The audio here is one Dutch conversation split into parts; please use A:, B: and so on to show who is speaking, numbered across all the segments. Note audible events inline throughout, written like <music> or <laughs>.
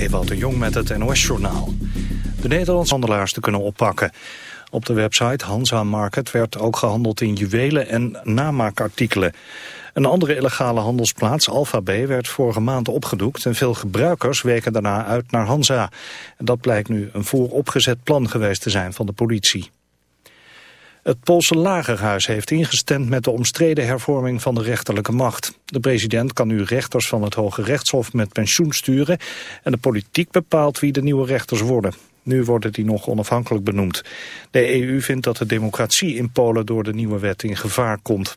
A: Ewout de Jong met het NOS-journaal. De Nederlandse handelaars te kunnen oppakken. Op de website Hansa Market werd ook gehandeld in juwelen en namaakartikelen. Een andere illegale handelsplaats, Alpha B, werd vorige maand opgedoekt... en veel gebruikers weken daarna uit naar Hansa. Dat blijkt nu een vooropgezet plan geweest te zijn van de politie. Het Poolse lagerhuis heeft ingestemd met de omstreden hervorming van de rechterlijke macht. De president kan nu rechters van het Hoge Rechtshof met pensioen sturen en de politiek bepaalt wie de nieuwe rechters worden. Nu worden die nog onafhankelijk benoemd. De EU vindt dat de democratie in Polen door de nieuwe wet in gevaar komt.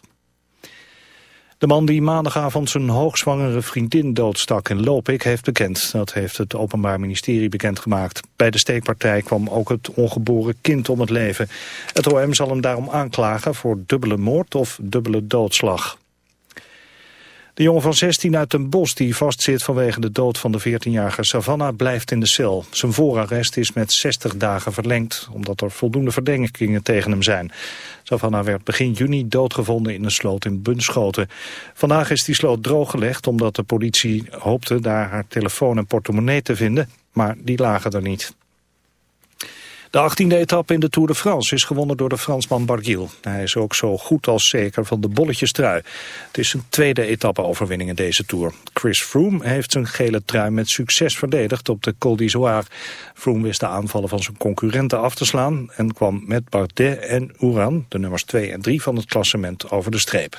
A: De man die maandagavond zijn hoogzwangere vriendin doodstak in Lopik heeft bekend. Dat heeft het Openbaar Ministerie bekendgemaakt. Bij de steekpartij kwam ook het ongeboren kind om het leven. Het OM zal hem daarom aanklagen voor dubbele moord of dubbele doodslag. De jongen van 16 uit Den Bosch die vastzit vanwege de dood van de 14-jarige Savannah blijft in de cel. Zijn voorarrest is met 60 dagen verlengd omdat er voldoende verdenkingen tegen hem zijn. Savannah werd begin juni doodgevonden in een sloot in Bunschoten. Vandaag is die sloot drooggelegd omdat de politie hoopte daar haar telefoon en portemonnee te vinden, maar die lagen er niet. De 18e etappe in de Tour de France is gewonnen door de Fransman Barguil. Hij is ook zo goed als zeker van de bolletjestrui. Het is zijn tweede etappe-overwinning in deze Tour. Chris Froome heeft zijn gele trui met succes verdedigd op de Col d'Izoire. Froome wist de aanvallen van zijn concurrenten af te slaan... en kwam met Bardet en Uran, de nummers 2 en 3 van het klassement, over de streep.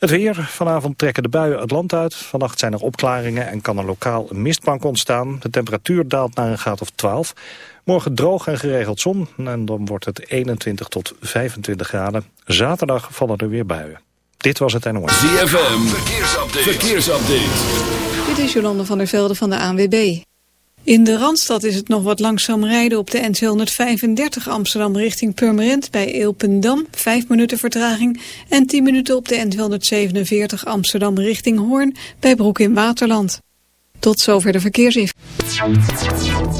A: Het weer. Vanavond trekken de buien het land uit. Vannacht zijn er opklaringen en kan er lokaal een mistbank ontstaan. De temperatuur daalt naar een graad of 12. Morgen droog en geregeld zon en dan wordt het 21 tot 25 graden. Zaterdag vallen er weer buien. Dit was het NOS.
B: ZFM. Verkeersupdate. Verkeersupdate.
C: Dit is Jolande van der Velde van de ANWB. In de Randstad is het nog wat langzaam rijden op de N235 Amsterdam richting Purmerend bij Eelpendam, 5 minuten vertraging. En 10 minuten op de N247 Amsterdam richting Hoorn bij Broek in Waterland. Tot zover de verkeersinformatie.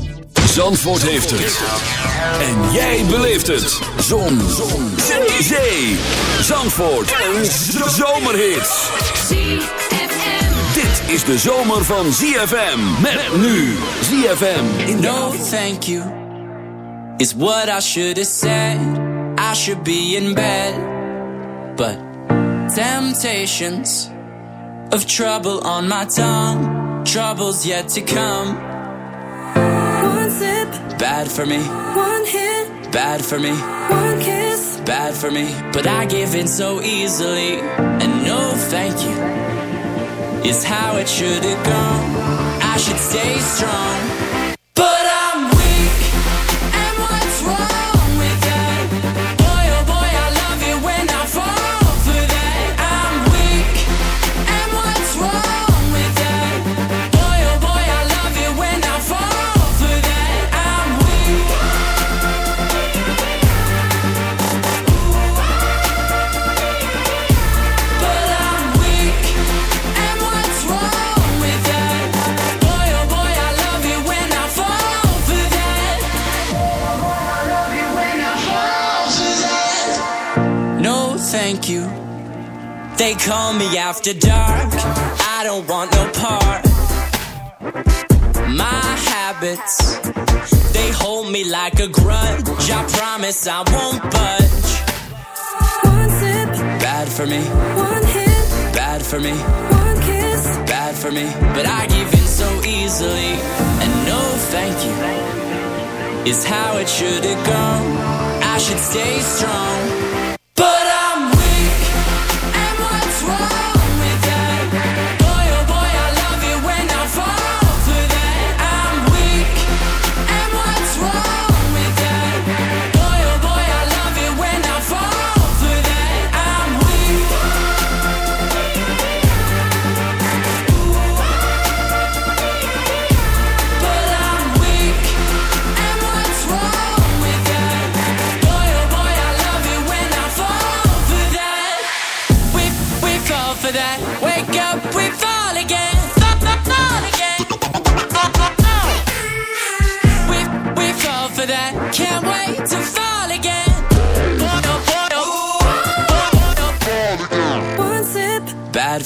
B: Zandvoort heeft het. En jij beleeft het. Zon. Zon. Zee. Zee. Zandvoort. Een zomerhit. Dit is de zomer van ZFM. Met nu. ZFM in de
D: No thank you. Is what I should have said. I should be in bed. But temptations of trouble on my tongue. Troubles yet to come. Bad for me.
E: One hit.
D: Bad for me.
E: One kiss.
D: Bad for me. But I give in so easily. And no thank you is how it should have gone. I should stay strong. They call me after dark. I don't want no part. My habits, they hold me like a grudge. I promise I won't budge.
E: One sip,
D: Bad for me,
E: one hit,
D: bad for me,
E: one kiss.
D: bad for me. But I give in so easily. And no thank you is how it should have gone. I should stay strong.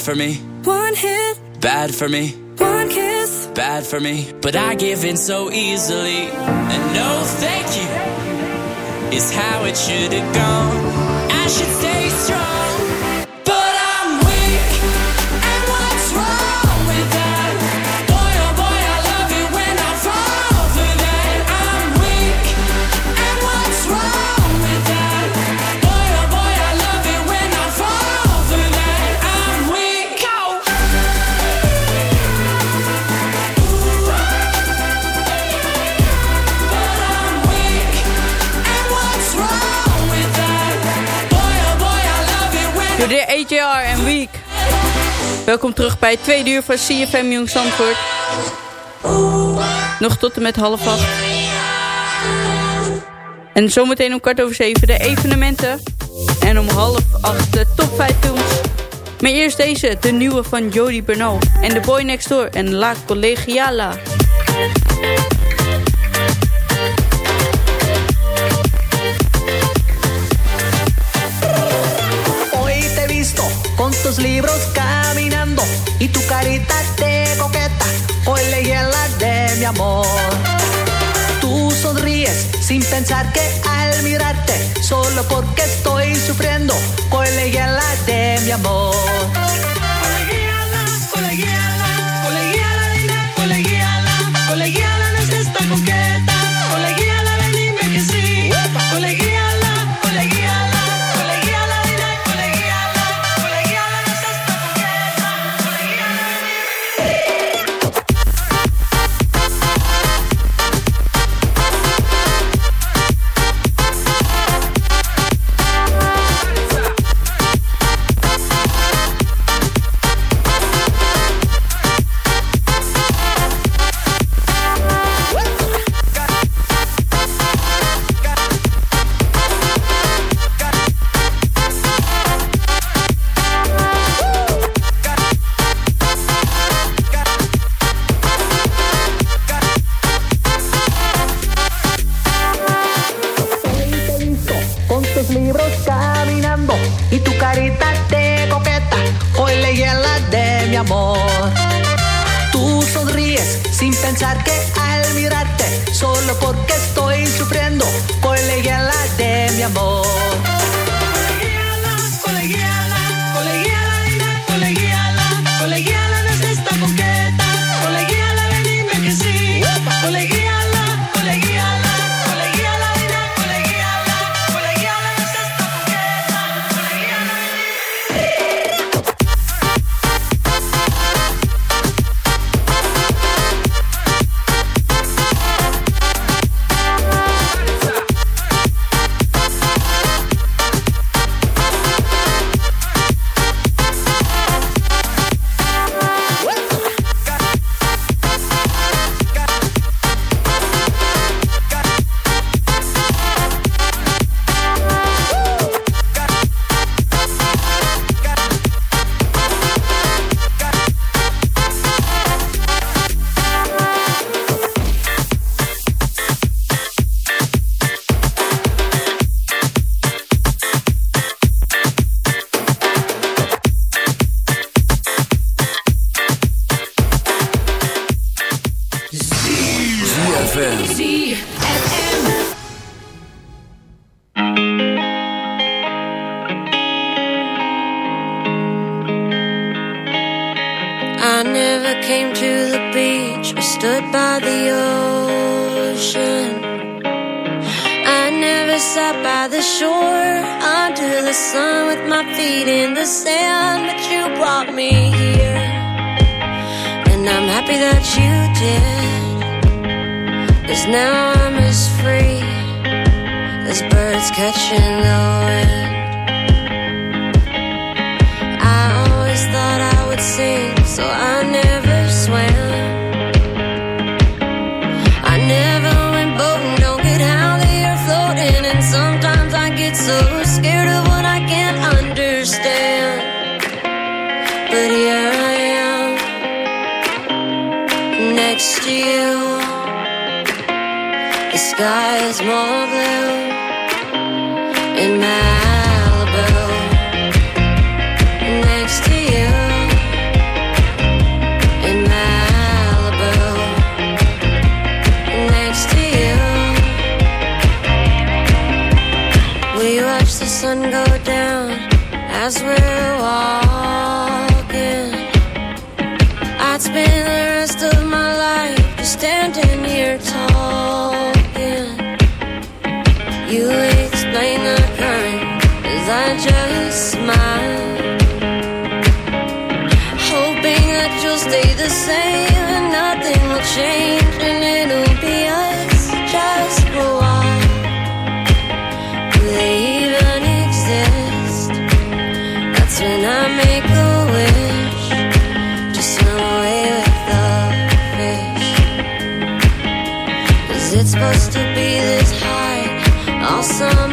D: For me,
E: one hit,
D: bad for me.
E: one kiss.
D: bad for me, but I give in so easily. And no thank you is how it should have gone. I should stay
F: AJR en Week. Welkom terug bij het uur van CFM Jong. Nog tot en met half acht. En zometeen om kwart over zeven de evenementen. En om half acht de top 5 films. Maar eerst deze, de nieuwe van Jody Bernal. En The Boy Next Door en La Collegiala.
G: Libros caminando y tu carita de coqueta colegiala de mi amor. Tú sonríes sin pensar que al mirarte, solo porque estoy sufriendo, colegiala de mi amor.
H: next to you. The sky is more blue in Malibu. Next to you in Malibu. Next to you. We watch the sun go down as we
F: walk. sun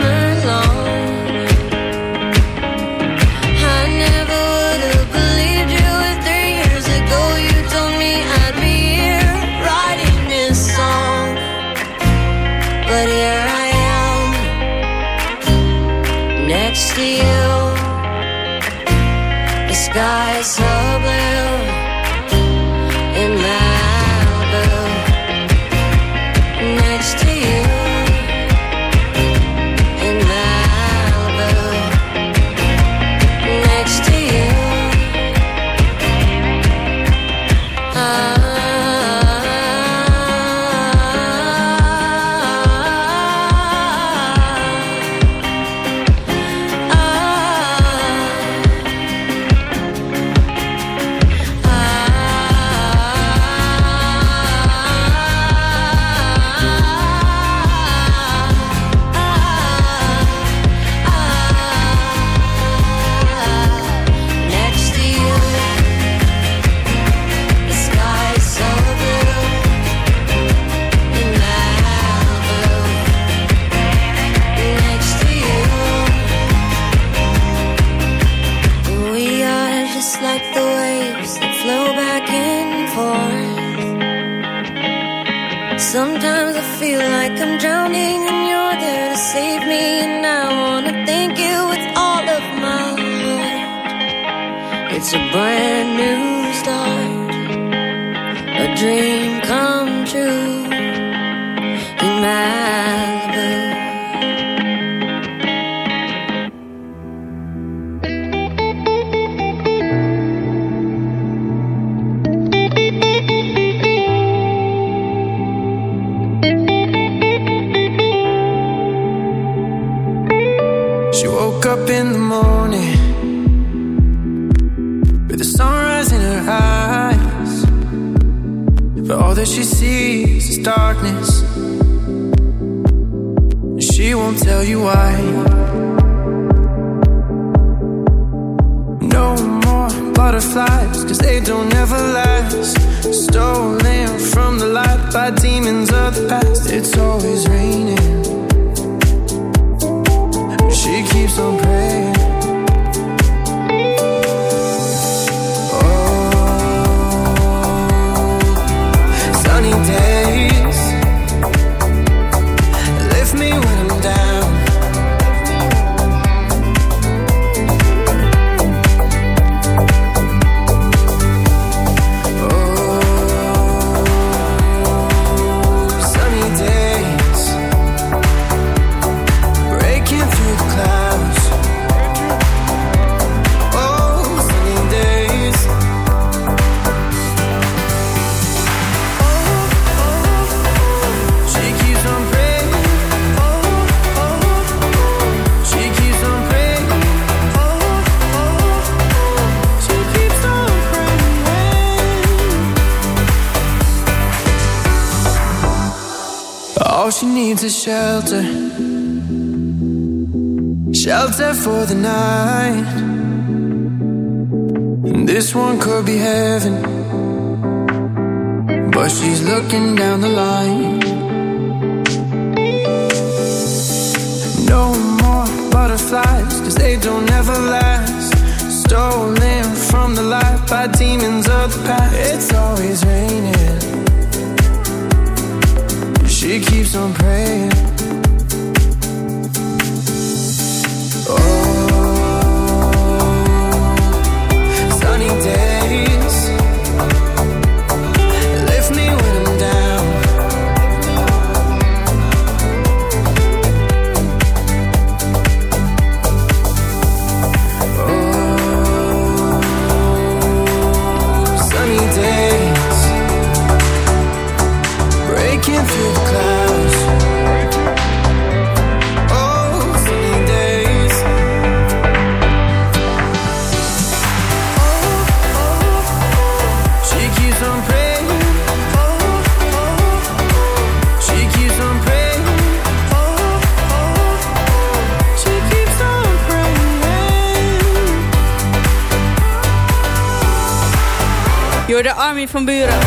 F: van Buren.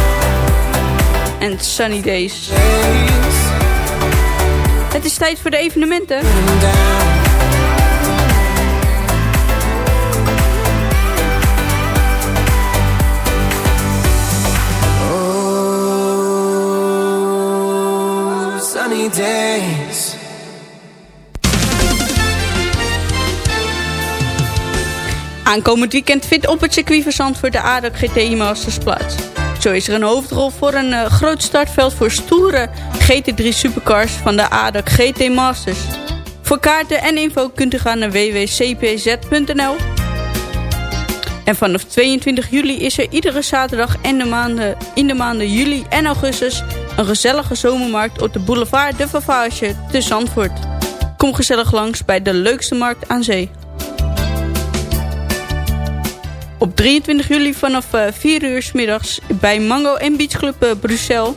F: En Sunny Days. Het is tijd voor de evenementen.
I: Oh, sunny days.
F: Aankomend weekend vindt op het circuit van Zandvoort de ADAC GTI Masters plaats. Zo is er een hoofdrol voor een eh, groot startveld voor stoere GT3 supercars van de ADAC GT Masters. Voor kaarten en info kunt u gaan naar www.cpz.nl. En vanaf 22 juli is er iedere zaterdag en de maanden, in de maanden juli en augustus... een gezellige zomermarkt op de boulevard De Favage te Zandvoort. Kom gezellig langs bij de leukste markt aan zee. Op 23 juli vanaf eh, 4 uur 's middags bij Mango en Beach Club eh, Bruxelles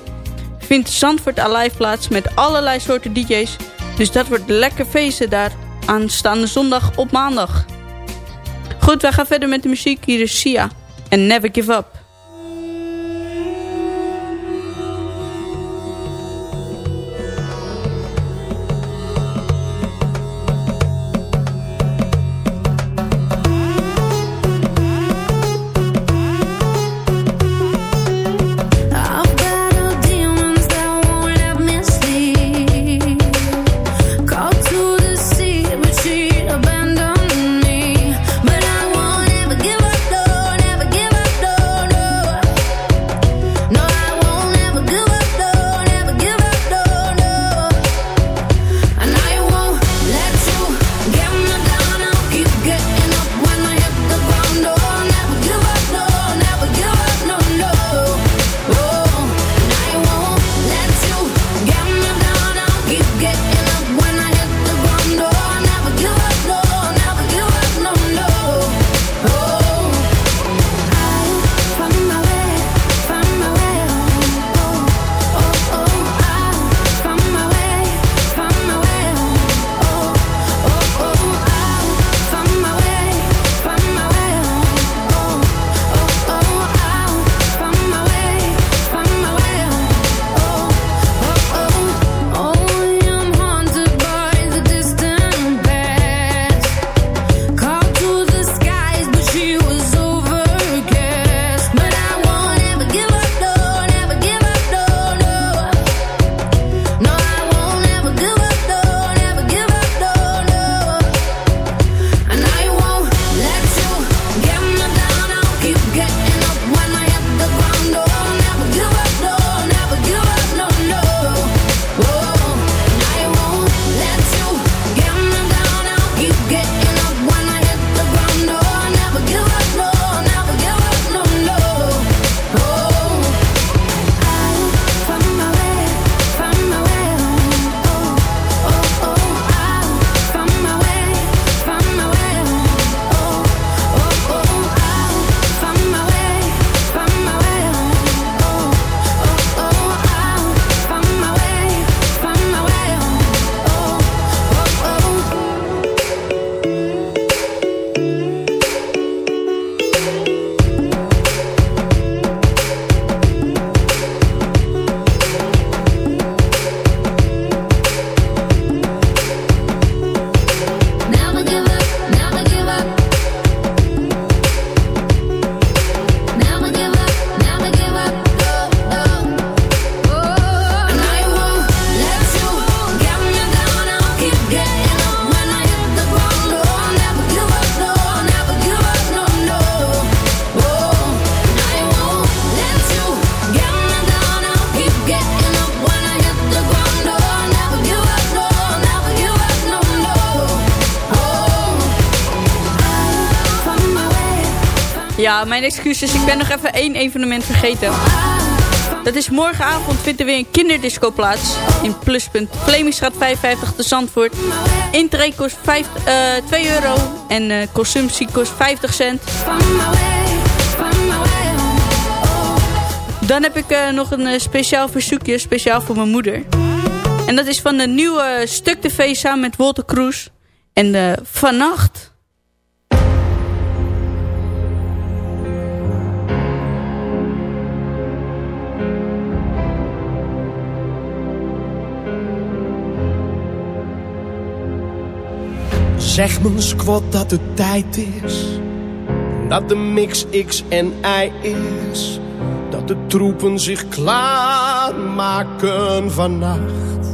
F: vindt Zandvoort Alive plaats met allerlei soorten DJ's. Dus dat wordt lekker feesten daar aanstaande zondag op maandag. Goed, wij gaan verder met de muziek. Hier is Sia en Never Give Up. Mijn excuses. Ik ben nog even één evenement vergeten. Dat is morgenavond vindt er weer een kinderdisco plaats. In Pluspunt. Vlemingstraat 55 te Zandvoort. Intree kost 5, eh, 2 euro. En eh, consumptie kost 50 cent. Dan heb ik eh, nog een speciaal verzoekje. Speciaal voor mijn moeder. En dat is van de nieuwe Stuk TV samen met Walter Kroes. En vannacht...
J: Zeg me squat dat het tijd is. Dat de mix X en Y is. Dat de troepen zich klaarmaken vannacht.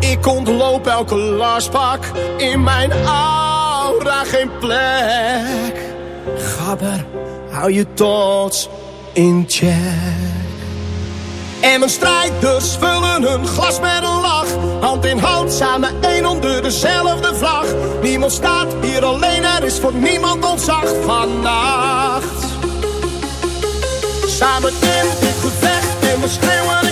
J: Ik ontloop elke lastpak in mijn aura geen plek. Gabber, hou je tots in check. En mijn strijders vullen hun glas met een lach. Hand in hand, samen één onder dezelfde vlag. Niemand staat hier alleen, er is voor niemand ontzag vannacht. Samen in dit gevecht en we schreeuwen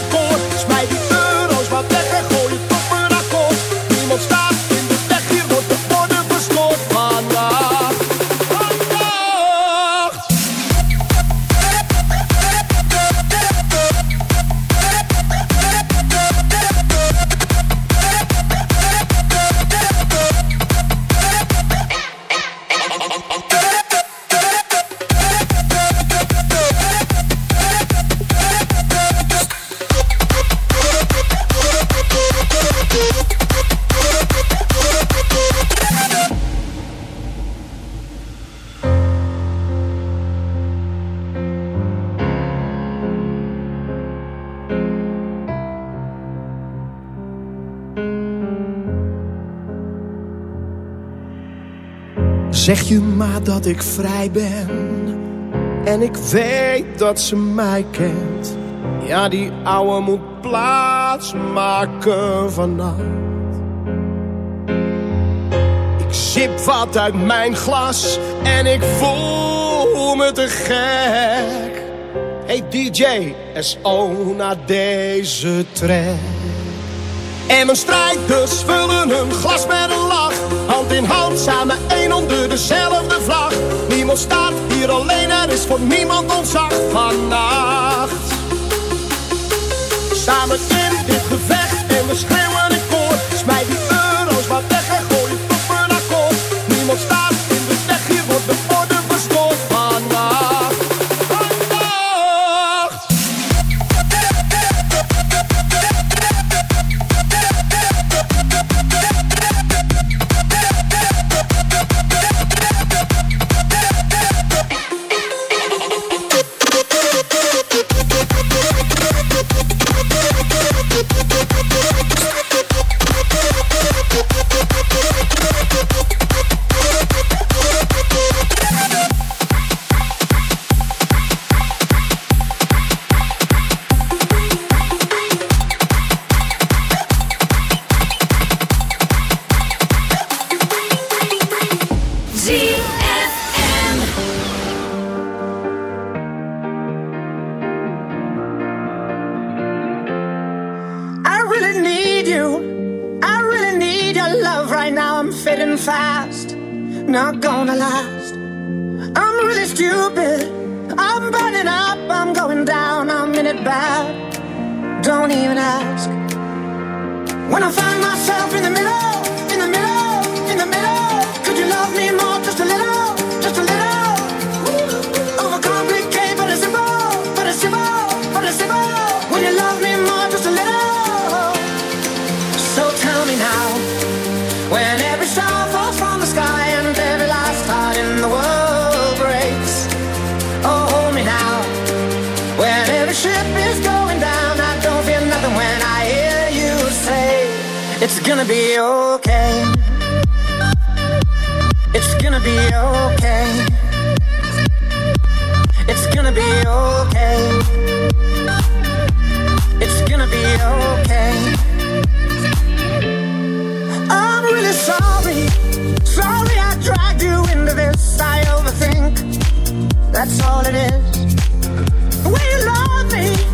J: Zeg je maar dat ik vrij ben. En ik weet dat ze mij kent. Ja, die ouwe moet plaats maken vannacht. Ik sip wat uit mijn glas En ik voel me te gek. Hey DJ, SO naar deze track. En mijn strijders vullen hun glas met een lach. In hand, samen één onder dezelfde vlag. Niemand staat hier alleen, er is voor niemand ontzag vannacht. Samen in dit gevecht en we
I: ship is going down. I don't feel nothing when I hear you say it's gonna be okay. It's gonna be okay. It's gonna be okay. It's gonna be okay. I'm really sorry. Sorry I dragged you into this. I overthink. That's all it is. We love me.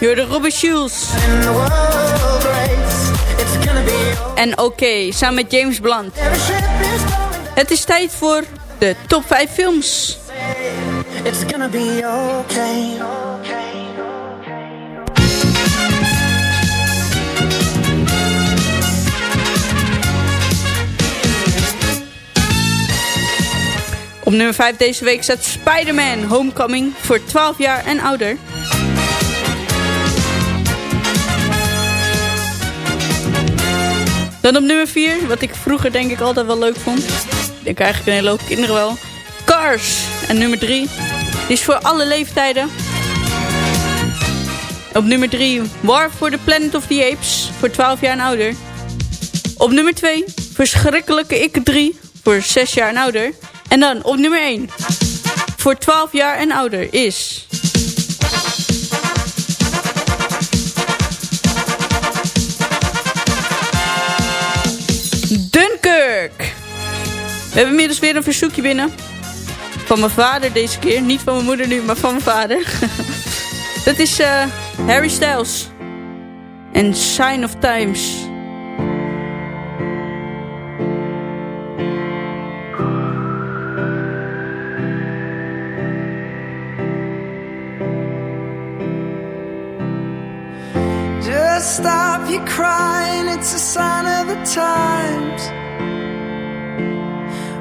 F: Je hoorde Robbie Shields.
I: okay.
F: En oké, samen met James Blunt. Het is tijd voor de top 5 films.
I: It's gonna be okay.
F: Op nummer 5 deze week staat Spider-Man Homecoming voor 12 jaar en ouder. Dan op nummer 4, wat ik vroeger denk ik altijd wel leuk vond. Ik denk eigenlijk een hele hoop kinderen wel. Cars. En nummer 3, die is voor alle leeftijden. Op nummer 3, War for the Planet of the Apes voor 12 jaar en ouder. Op nummer 2, Verschrikkelijke Ik 3 voor 6 jaar en ouder. En dan op nummer 1, voor 12 jaar en ouder is... hebben inmiddels weer een verzoekje binnen. Van mijn vader deze keer. Niet van mijn moeder nu, maar van mijn vader. <laughs> Dat is eh, Harry Styles. En Sign of Times.
K: Just stop your crying, it's a sign of the times.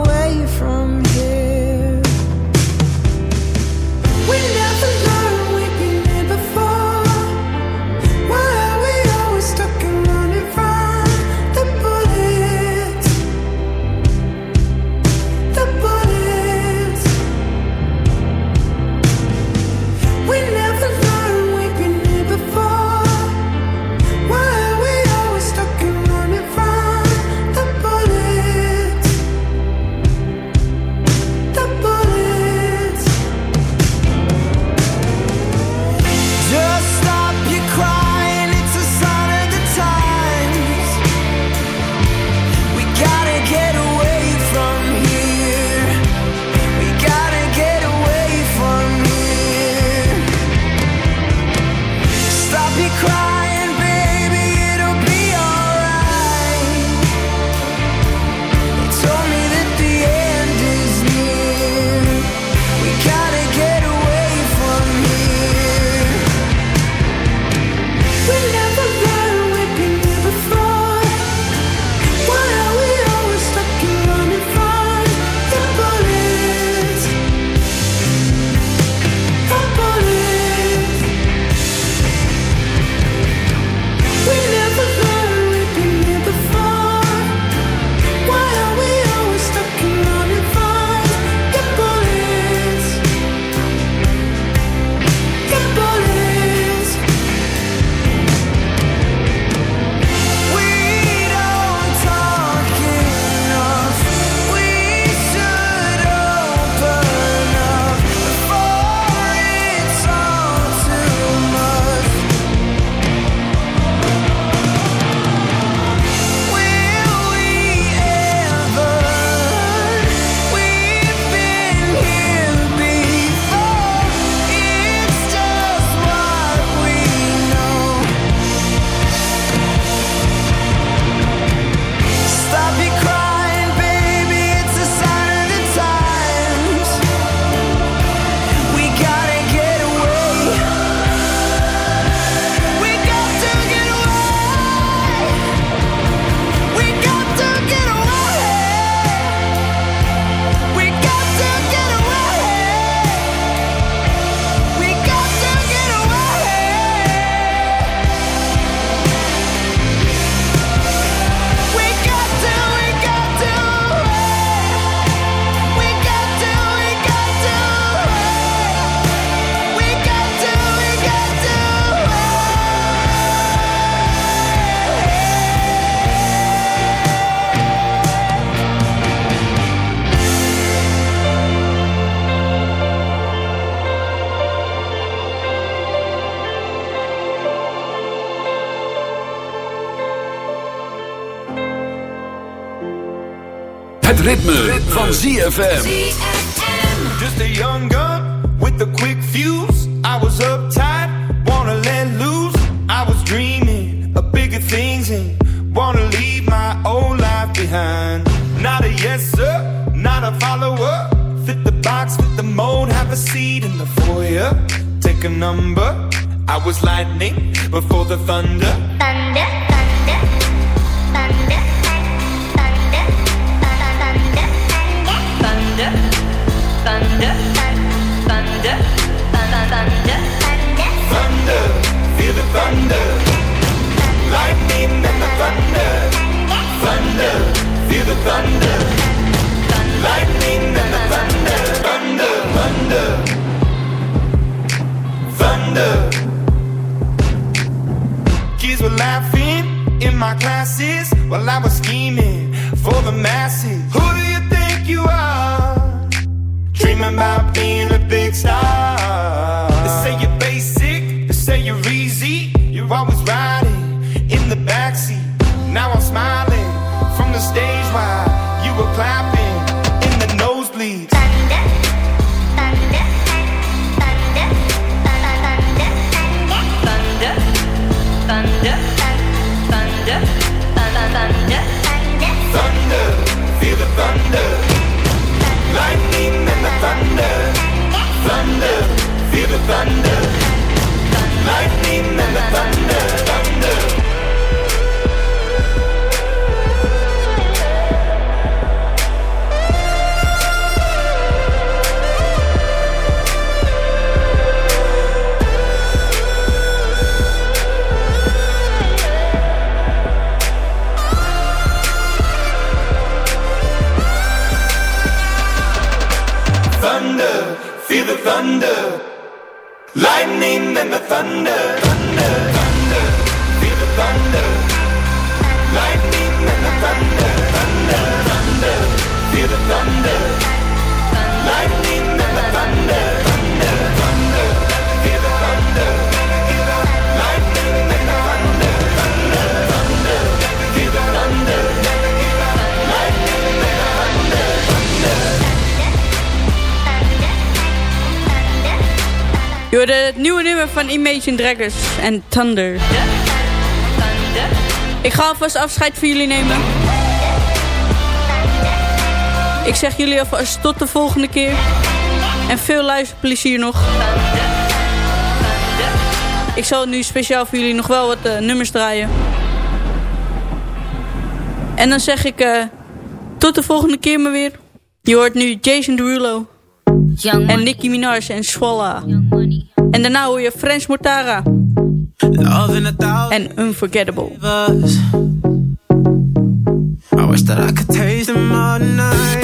K: Away from here. We
B: van ZFM.
L: Just a young gun with a quick fuse. I was uptight, wanna let loose. I was dreaming of bigger things and wanna leave my old life behind. Not a yes sir, not a follower. Fit the box, fit the mold, have a seat in the foyer. Take a number. I was lightning before the thunder.
E: Thunder,
F: Je hoorde het nieuwe nummer van Imagine Dragons en Thunder. Ik ga alvast afscheid van jullie nemen. Ik zeg jullie alvast tot de volgende keer. En veel luisterplezier nog. Ik zal nu speciaal voor jullie nog wel wat eh, nummers draaien. En dan zeg ik eh, tot de volgende keer maar weer. Je hoort nu Jason Derulo. En Nicki Minaj en Swalla. En daarna hoor je French Mortara. En Unforgettable.
K: I wish that I could taste them all night.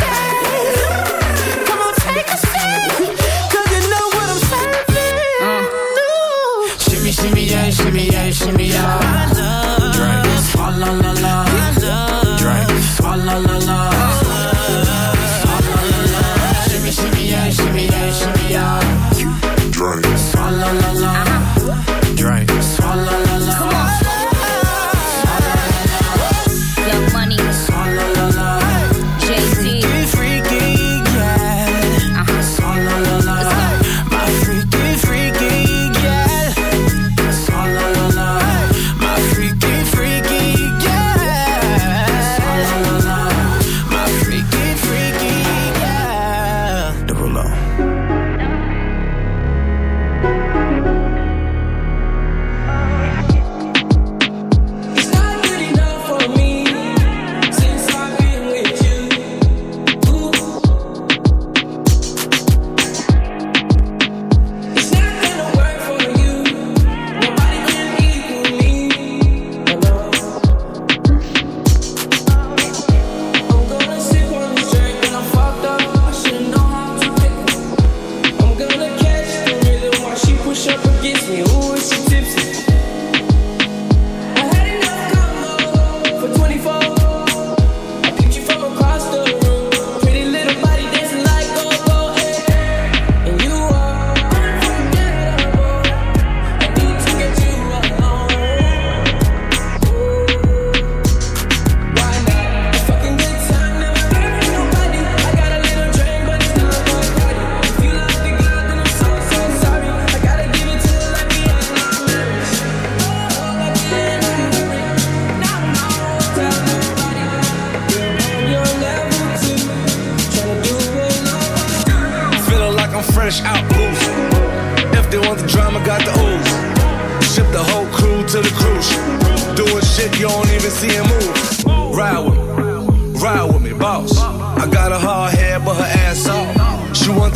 K: shimmy yeah, shimmy yeah, shimmy yeah. I love Drink. Oh, la la la. I love Drink. Oh, la la la. Shimmy, shimmy, yeah, shimmy, yeah, shimmy, yeah.
M: Drink.
K: Oh, la, la, la.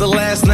K: the
M: last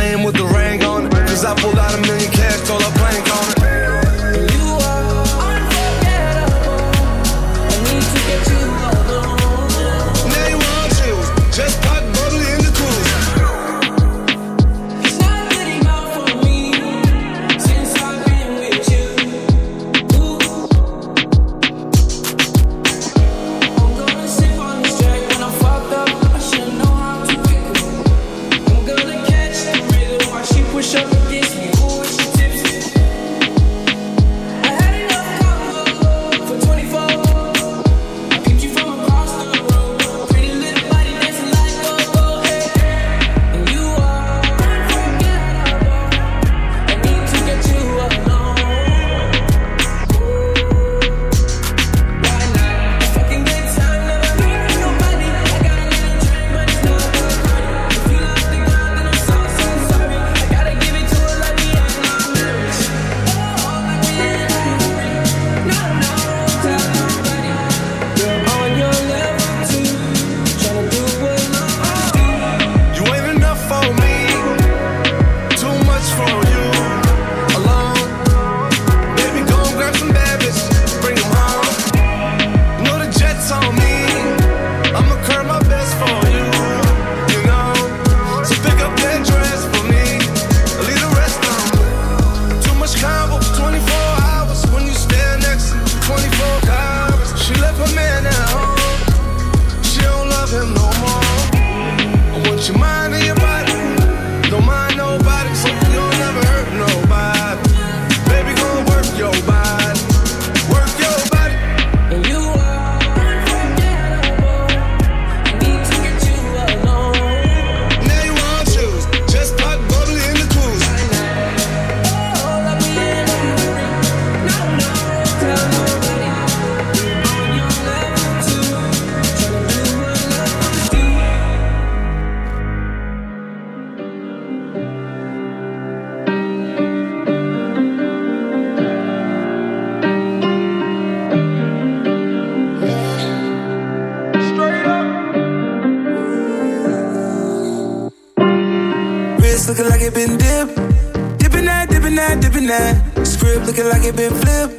K: looking like it been flipped.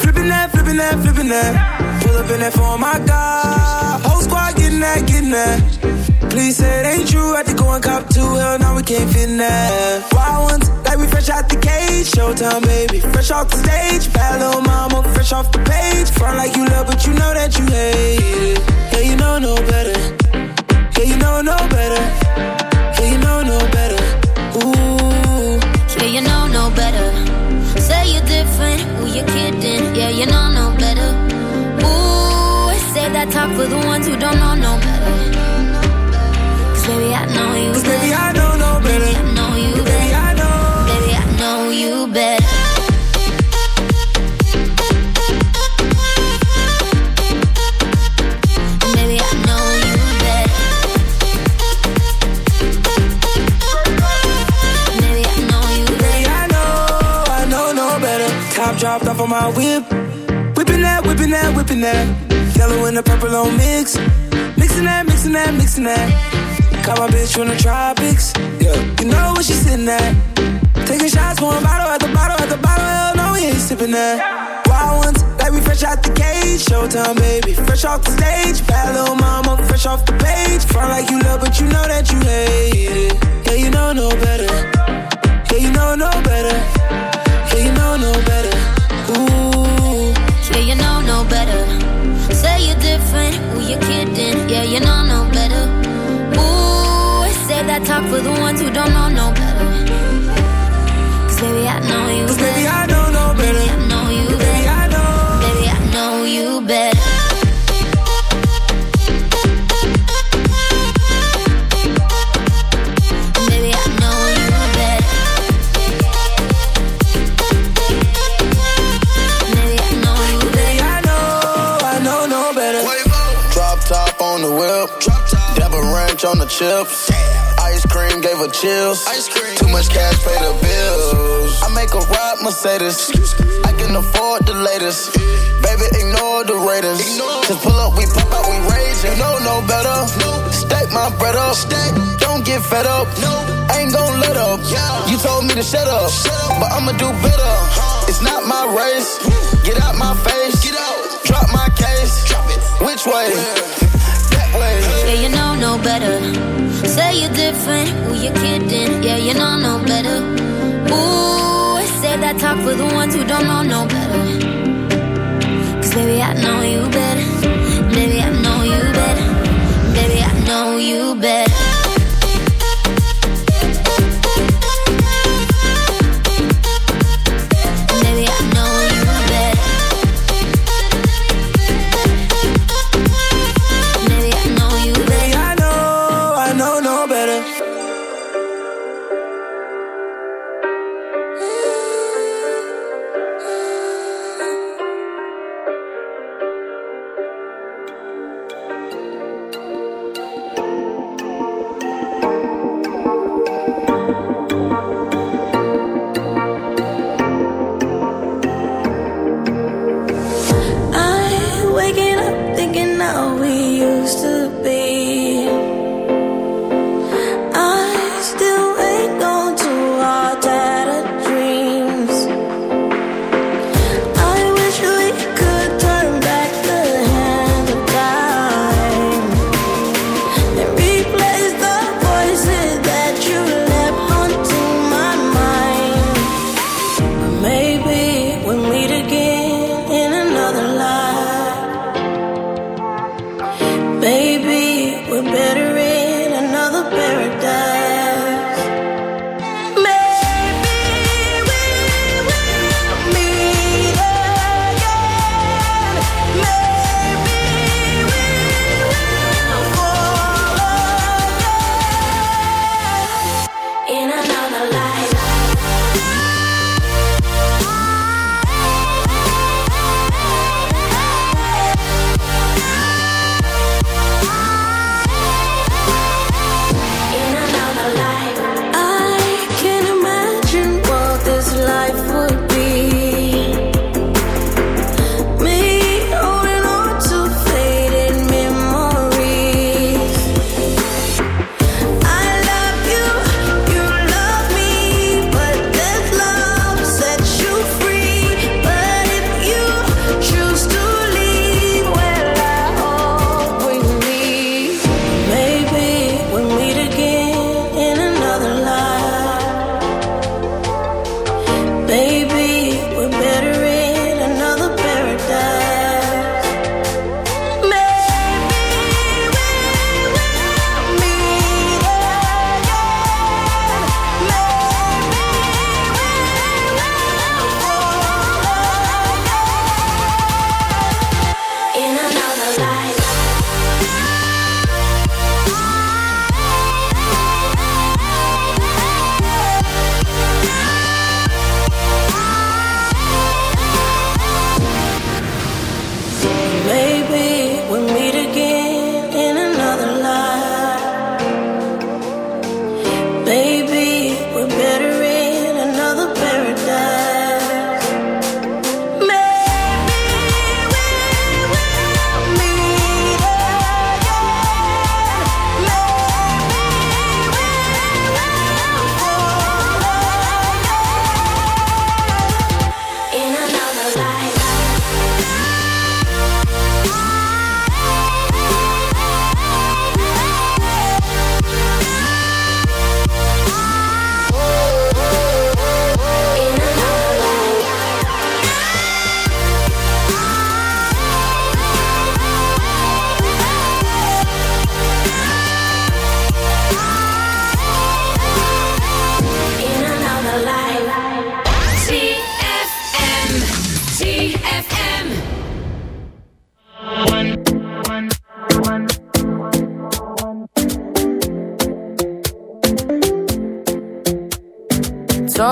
K: Flipping that, flipping that, flipping that. Pull up in that for my God. Whole squad getting that, getting that. Please say it ain't true. Had to go and cop two. Hell, now we can't fit in that. Wild ones, like we fresh out the cage. Showtime, baby. Fresh off the stage. Bad little mama, fresh off the page. My whip. Whipping that, whipping that, whipping that. Yellow and the purple on mix. Mixing that, mixing that, mixing that. Got my bitch from the tropics. Yeah, you know where she sitting at. Taking shots, pouring bottle at the bottle at the bottle. Hell no, we ain't sipping that. Wild ones, like we fresh out the cage. Showtime, baby. Fresh off the stage. Bad little mama, fresh off the page. Front like you love, but you know that you hate it. Yeah, you know no better. Yeah, you know no better. Yeah, you know no better. Ooh.
H: Yeah, you know no better. Say you're different, who you kidding? Yeah, you know no better. Ooh, say that talk for the ones who don't know no better. Cause baby, I know you better.
N: Dabba on the chips. Ice cream gave her chills. Too much cash pay the bills. I make a ride Mercedes. I can afford the latest. Baby, ignore the Raiders. Just pull up, we pop out, we rage. You know no better. Stack my bread up. Don't get fed up. Ain't gon' let up. You told me to shut up, but I'ma do better. It's not my race. Get out my face. Get out. Drop my case. Drop it. Which way?
H: Yeah, you know no better. Say you're different, who you kidding? Yeah, you know no better. Ooh, say that talk for the ones who don't know no better. Cause baby, I know you better. Baby, I know you better. Baby, I know you better.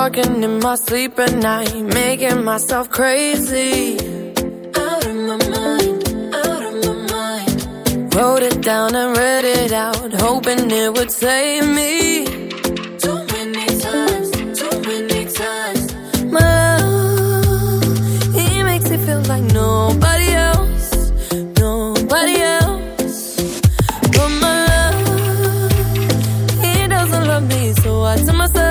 O: talking in my sleep at night, making myself crazy. Out of my mind, out of my mind. Wrote it down and read it out, hoping it would save me. Too many times, too many times. My love, he makes me feel like nobody else, nobody else. But my love, he doesn't love me, so I tell myself.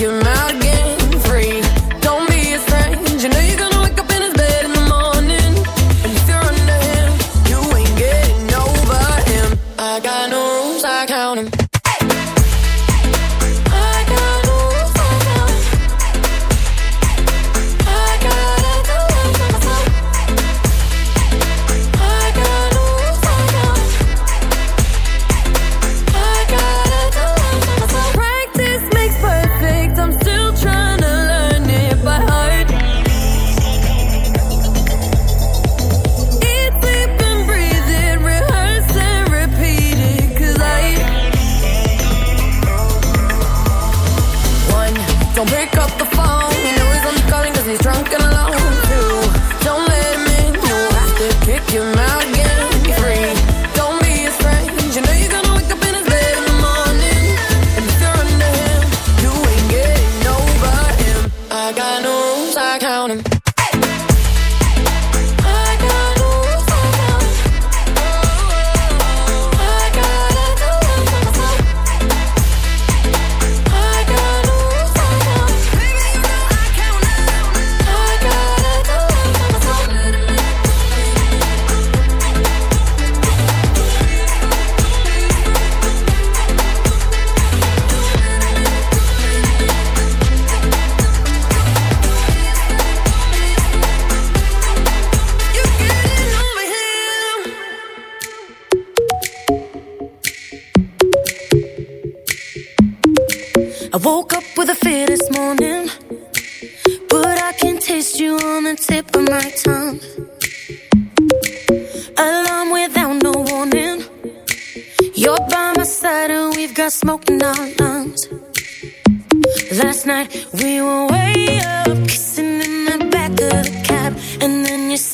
O: You're
H: not Alarm without no warning. You're by my side and we've got smoke in our lungs. Last night we were way up, kissing in the back of the cab, and then you.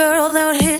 H: girl that would hit